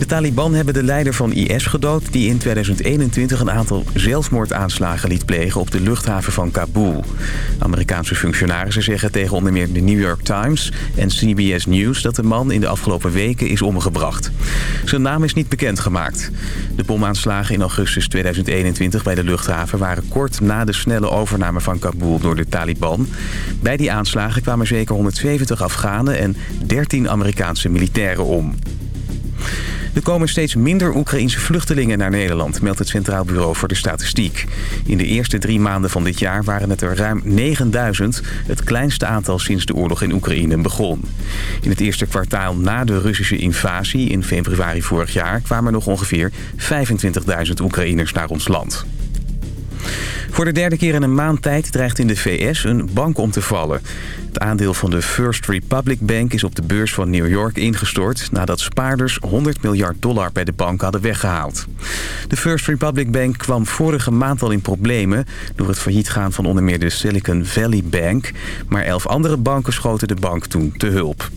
De Taliban hebben de leider van IS gedood... die in 2021 een aantal zelfmoordaanslagen liet plegen... op de luchthaven van Kabul. Amerikaanse functionarissen zeggen tegen onder meer de New York Times... en CBS News dat de man in de afgelopen weken is omgebracht. Zijn naam is niet bekendgemaakt. De bomaanslagen in augustus 2021 bij de luchthaven... waren kort na de snelle overname van Kabul door de Taliban. Bij die aanslagen kwamen zeker 170 Afghanen en 13 Amerikaanse militairen om. Er komen steeds minder Oekraïense vluchtelingen naar Nederland, meldt het Centraal Bureau voor de Statistiek. In de eerste drie maanden van dit jaar waren het er ruim 9000, het kleinste aantal sinds de oorlog in Oekraïne begon. In het eerste kwartaal na de Russische invasie in februari vorig jaar kwamen nog ongeveer 25.000 Oekraïners naar ons land. Voor de derde keer in een maand tijd dreigt in de VS een bank om te vallen. Het aandeel van de First Republic Bank is op de beurs van New York ingestort... nadat spaarders 100 miljard dollar bij de bank hadden weggehaald. De First Republic Bank kwam vorige maand al in problemen... door het failliet gaan van onder meer de Silicon Valley Bank... maar elf andere banken schoten de bank toen te hulp.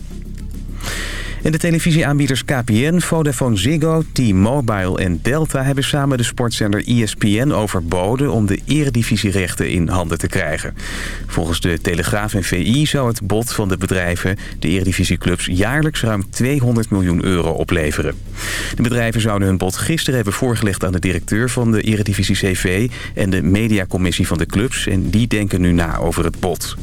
En de televisieaanbieders KPN, Vodafone Ziggo, T-Mobile en Delta... hebben samen de sportzender ESPN overboden... om de eredivisierechten in handen te krijgen. Volgens de Telegraaf en VI zou het bod van de bedrijven... de eredivisieclubs jaarlijks ruim 200 miljoen euro opleveren. De bedrijven zouden hun bod gisteren hebben voorgelegd aan de directeur... van de Eredivisie CV en de mediacommissie van de clubs... en die denken nu na over het bod.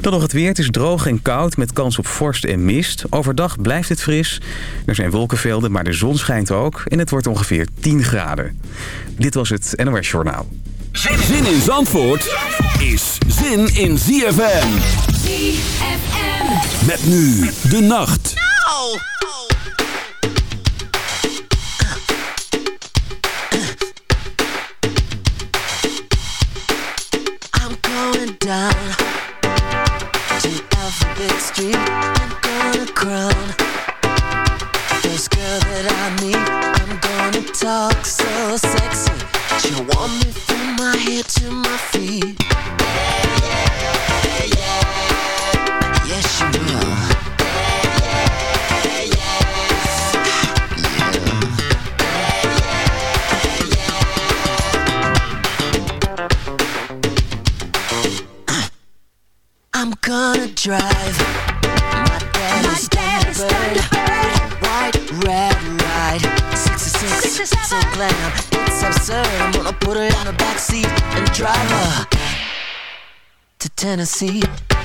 Dan nog het weer. Het is droog en koud met kans op vorst en mist. Overdag blijft het fris. Er zijn wolkenvelden, maar de zon schijnt ook. En het wordt ongeveer 10 graden. Dit was het NOS Journaal. Zin in Zandvoort is zin in ZFM. ZFM. Met nu de nacht. I'm Tennessee.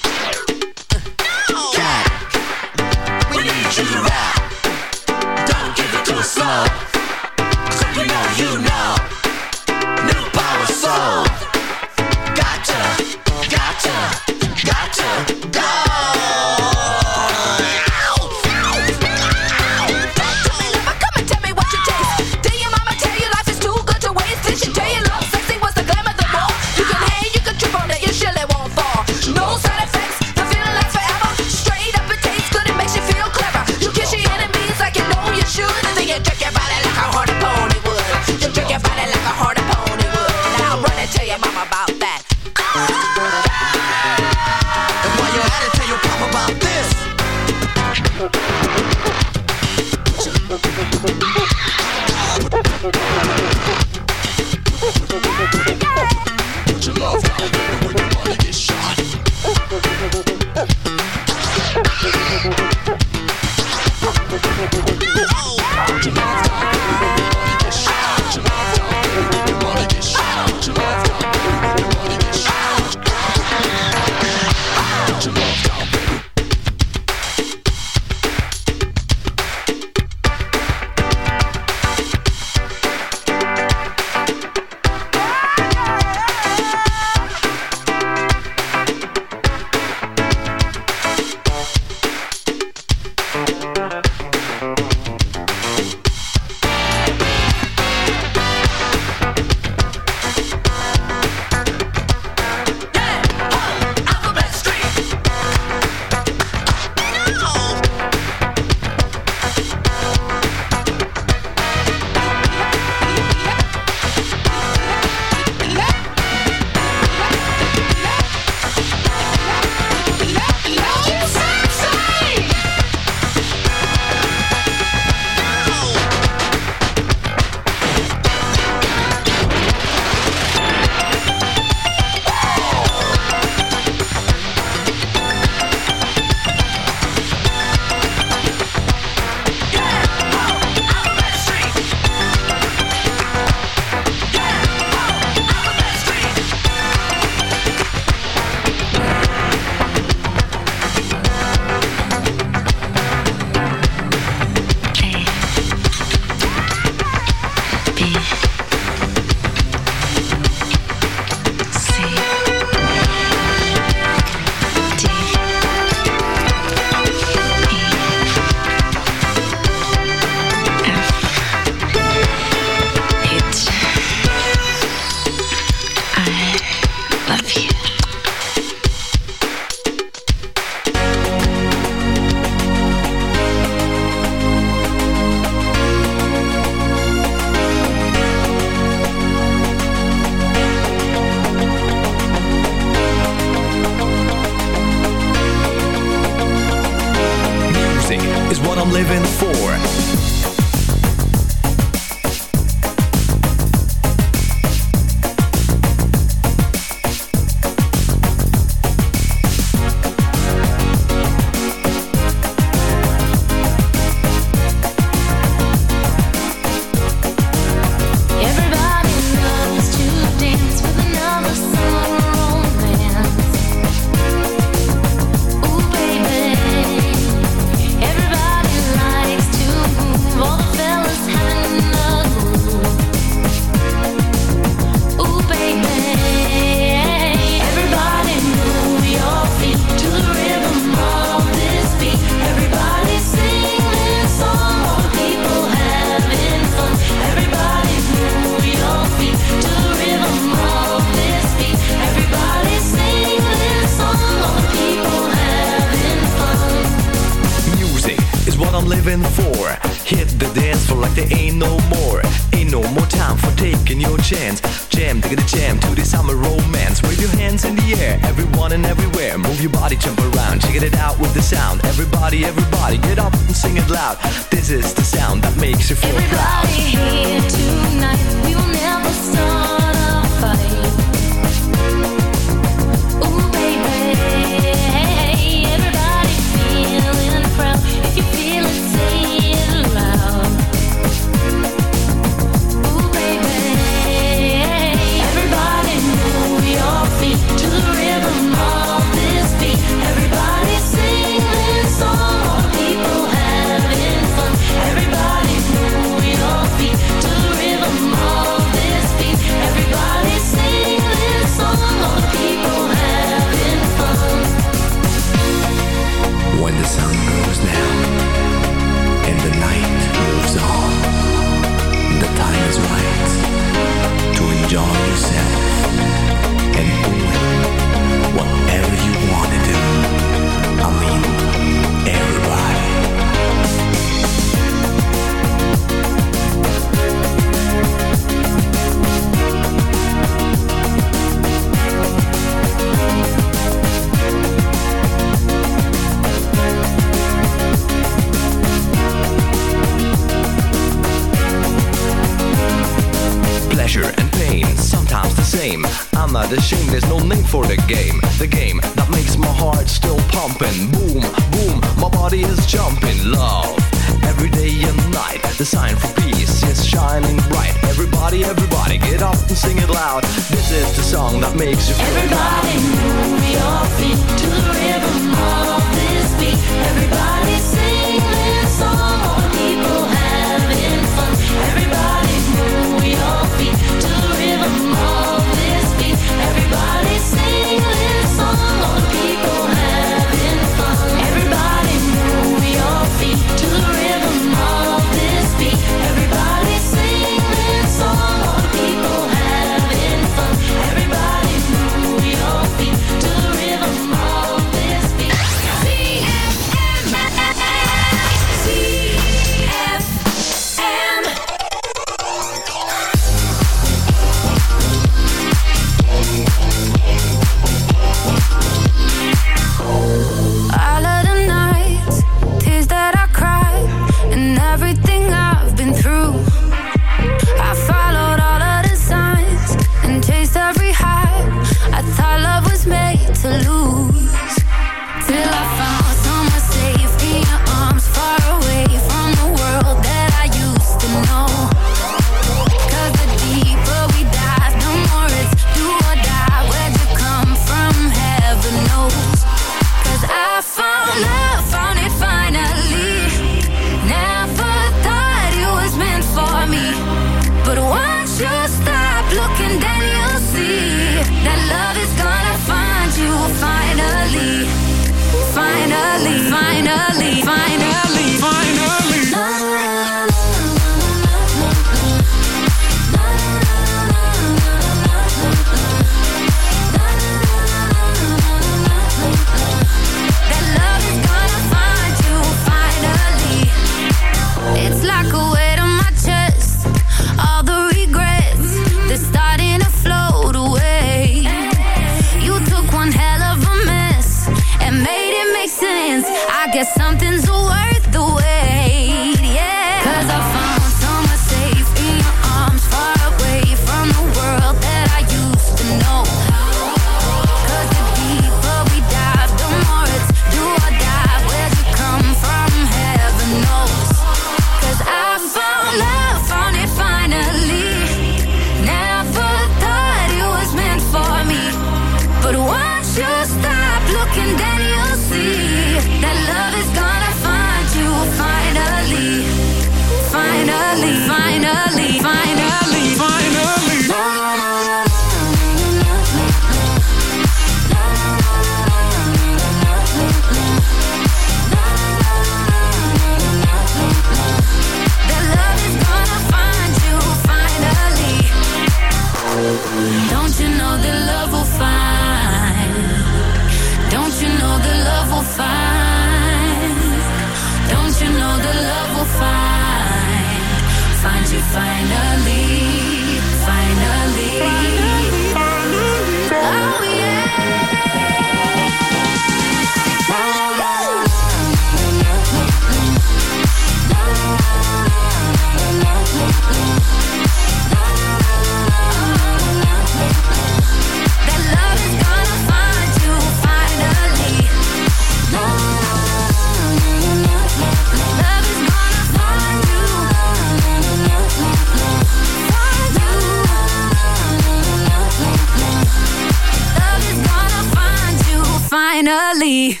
Finally.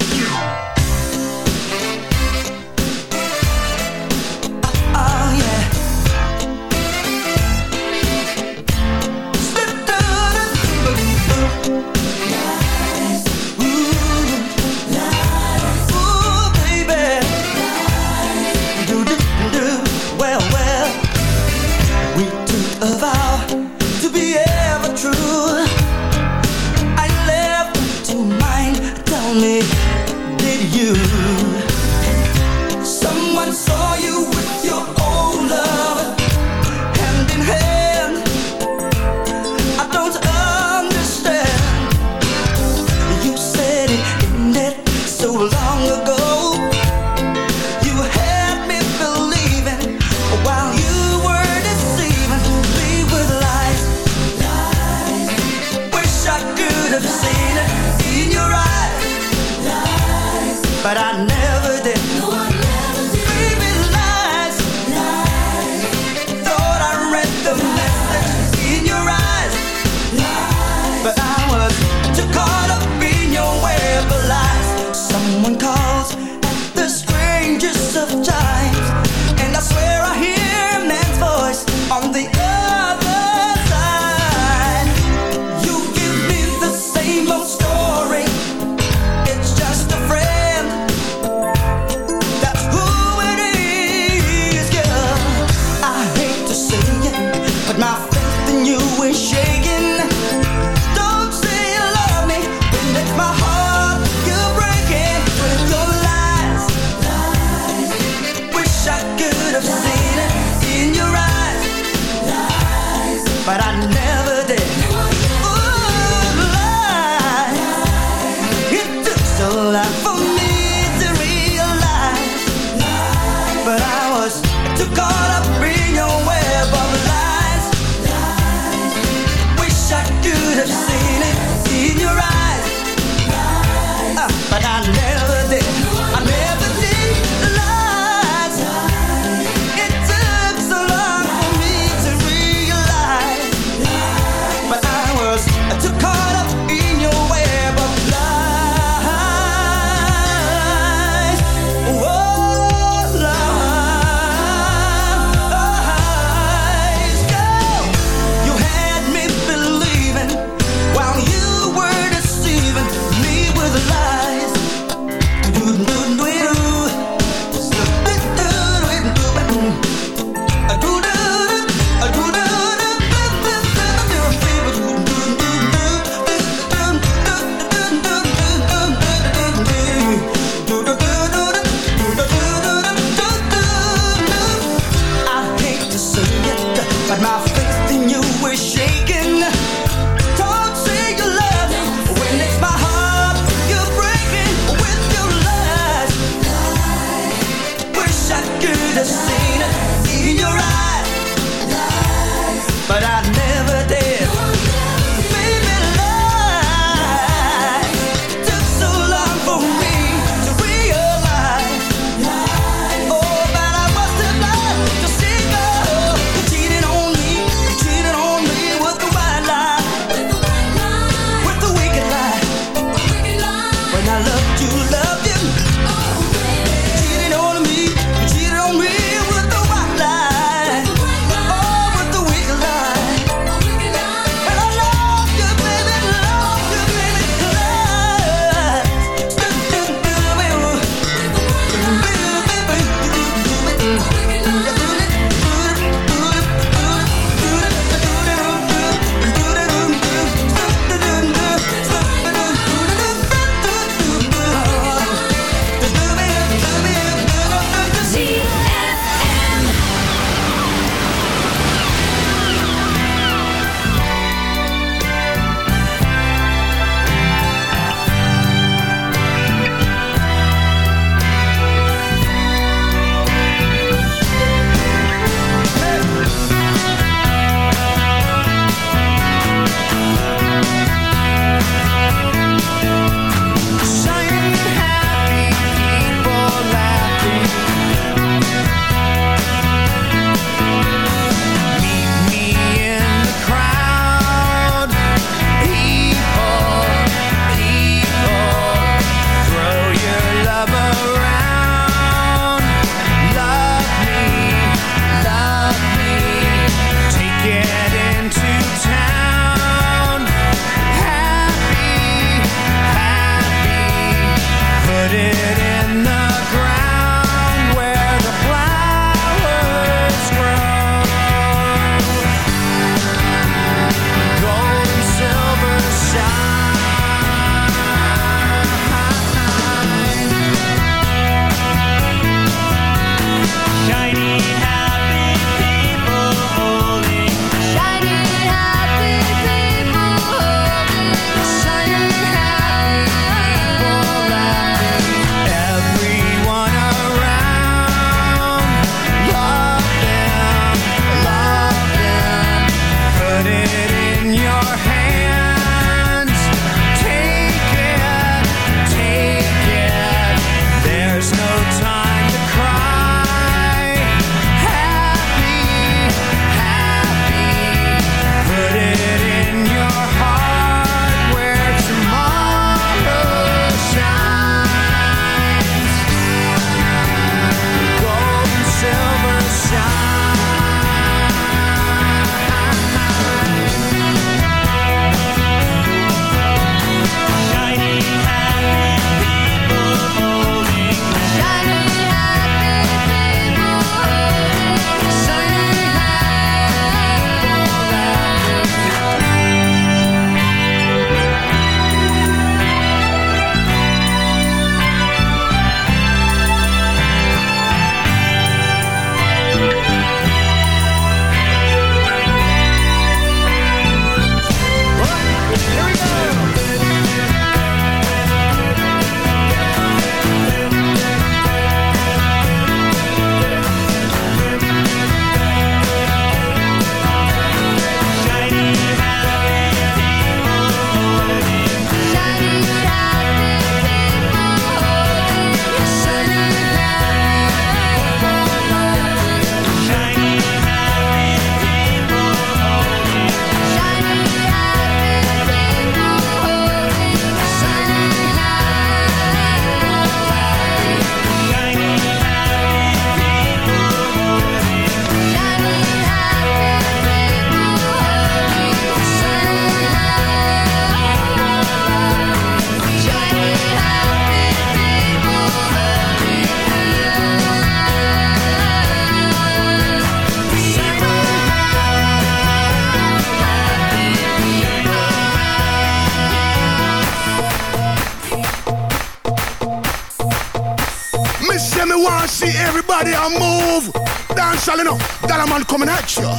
Say me want see everybody a move. Dance all enough. Dollar man coming at you.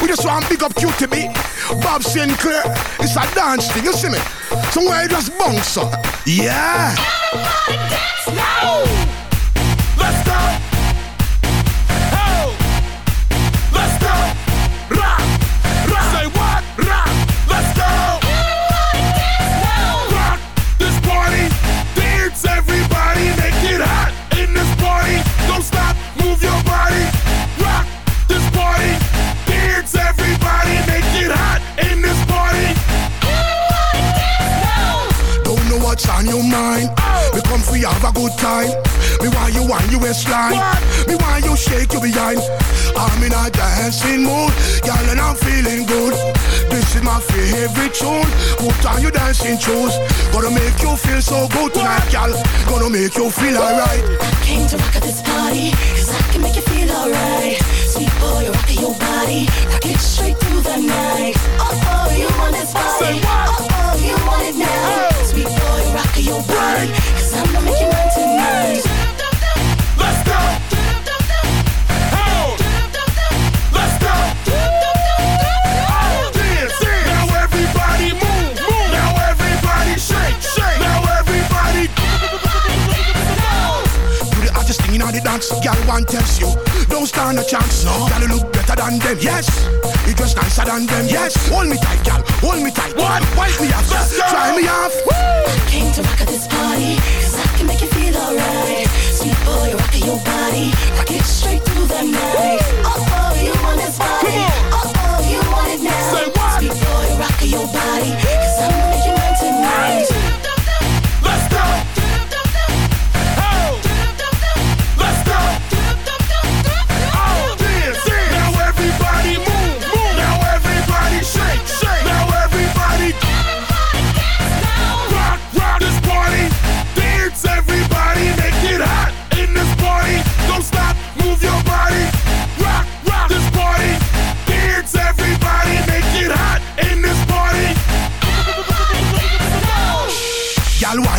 We just want big up QTB. Bob Sinclar. It's a dance thing, you see me? Somewhere you just bounce up. Yeah. Let's know what's on your mind. We come for you have a good time. Me want you on your waistline. Me want you shake your behind. I'm in a dancing mood, girl, and I'm feeling good. This is my favorite tune. Put on your dancing shoes. Gonna make you feel so good tonight, girl. Gonna make you feel alright. I Came to rock at this party, cause I can make you feel alright. Sweet boy, you're your body, rock it straight through the night. Oh, oh, you want this body. Say what? Oh, oh, you want it now. Sweet boy, your body, cause I'm gonna make you mine tonight. Let's go. Oh. Let's go. Oh, dance, dance. Now everybody move, move. Now everybody shake, shake. Now everybody. Do the hottest thing in all the dance, girl. One tells you, don't stand a chance. No, girl, you look better than them. Yes, you dress nicer than them. Yes, hold me tight, girl. Hold me tight. What? Wipe me off. Let's go. Try me off. I Came to rock at this party, cause I can make you feel alright. Sweet boy, you're your body, rock it straight through the night. Oh, oh, you want this body. Come on. Oh,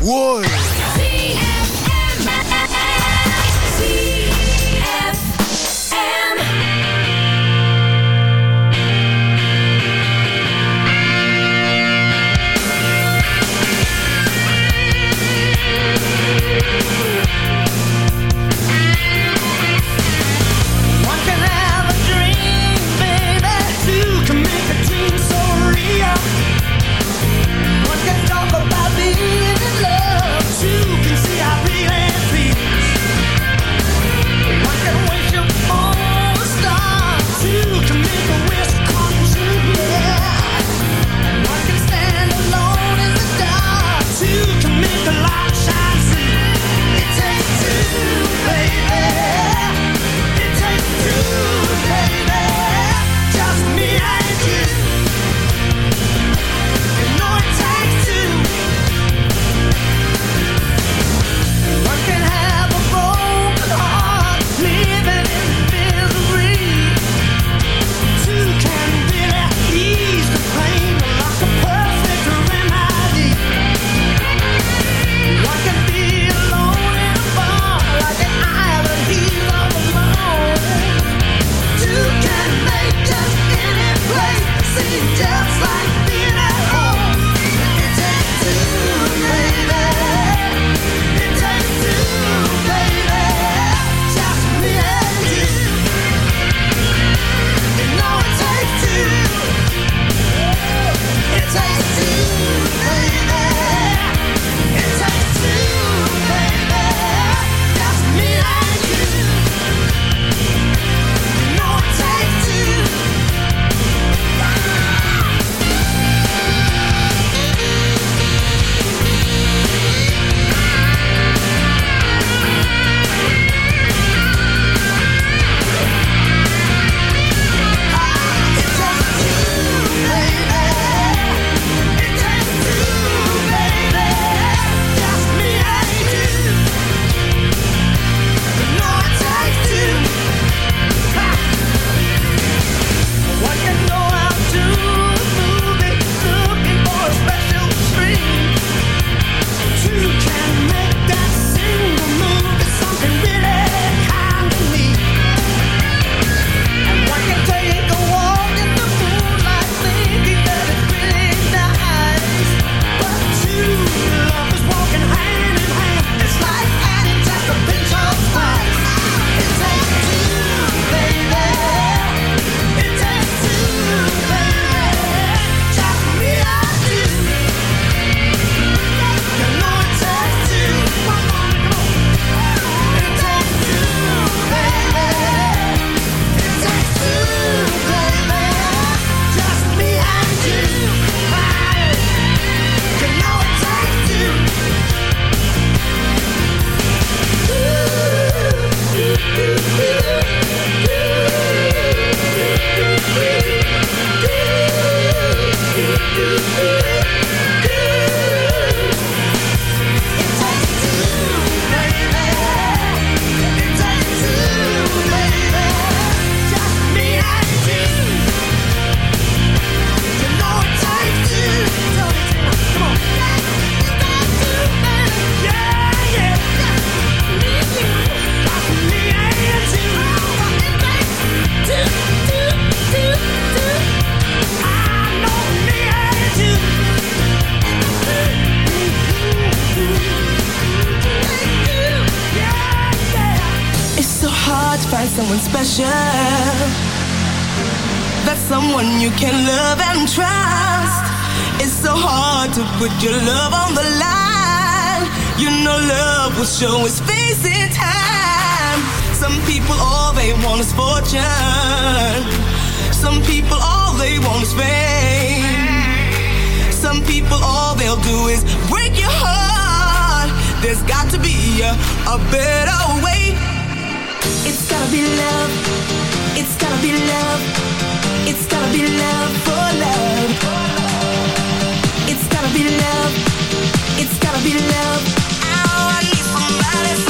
go. facing time. Some people all they want is fortune. Some people all they want is fame. Some people all they'll do is break your heart. There's got to be a, a better way. It's gotta be love. It's gotta be love. It's gotta be love for love. It's gotta be love. It's gotta be love Vale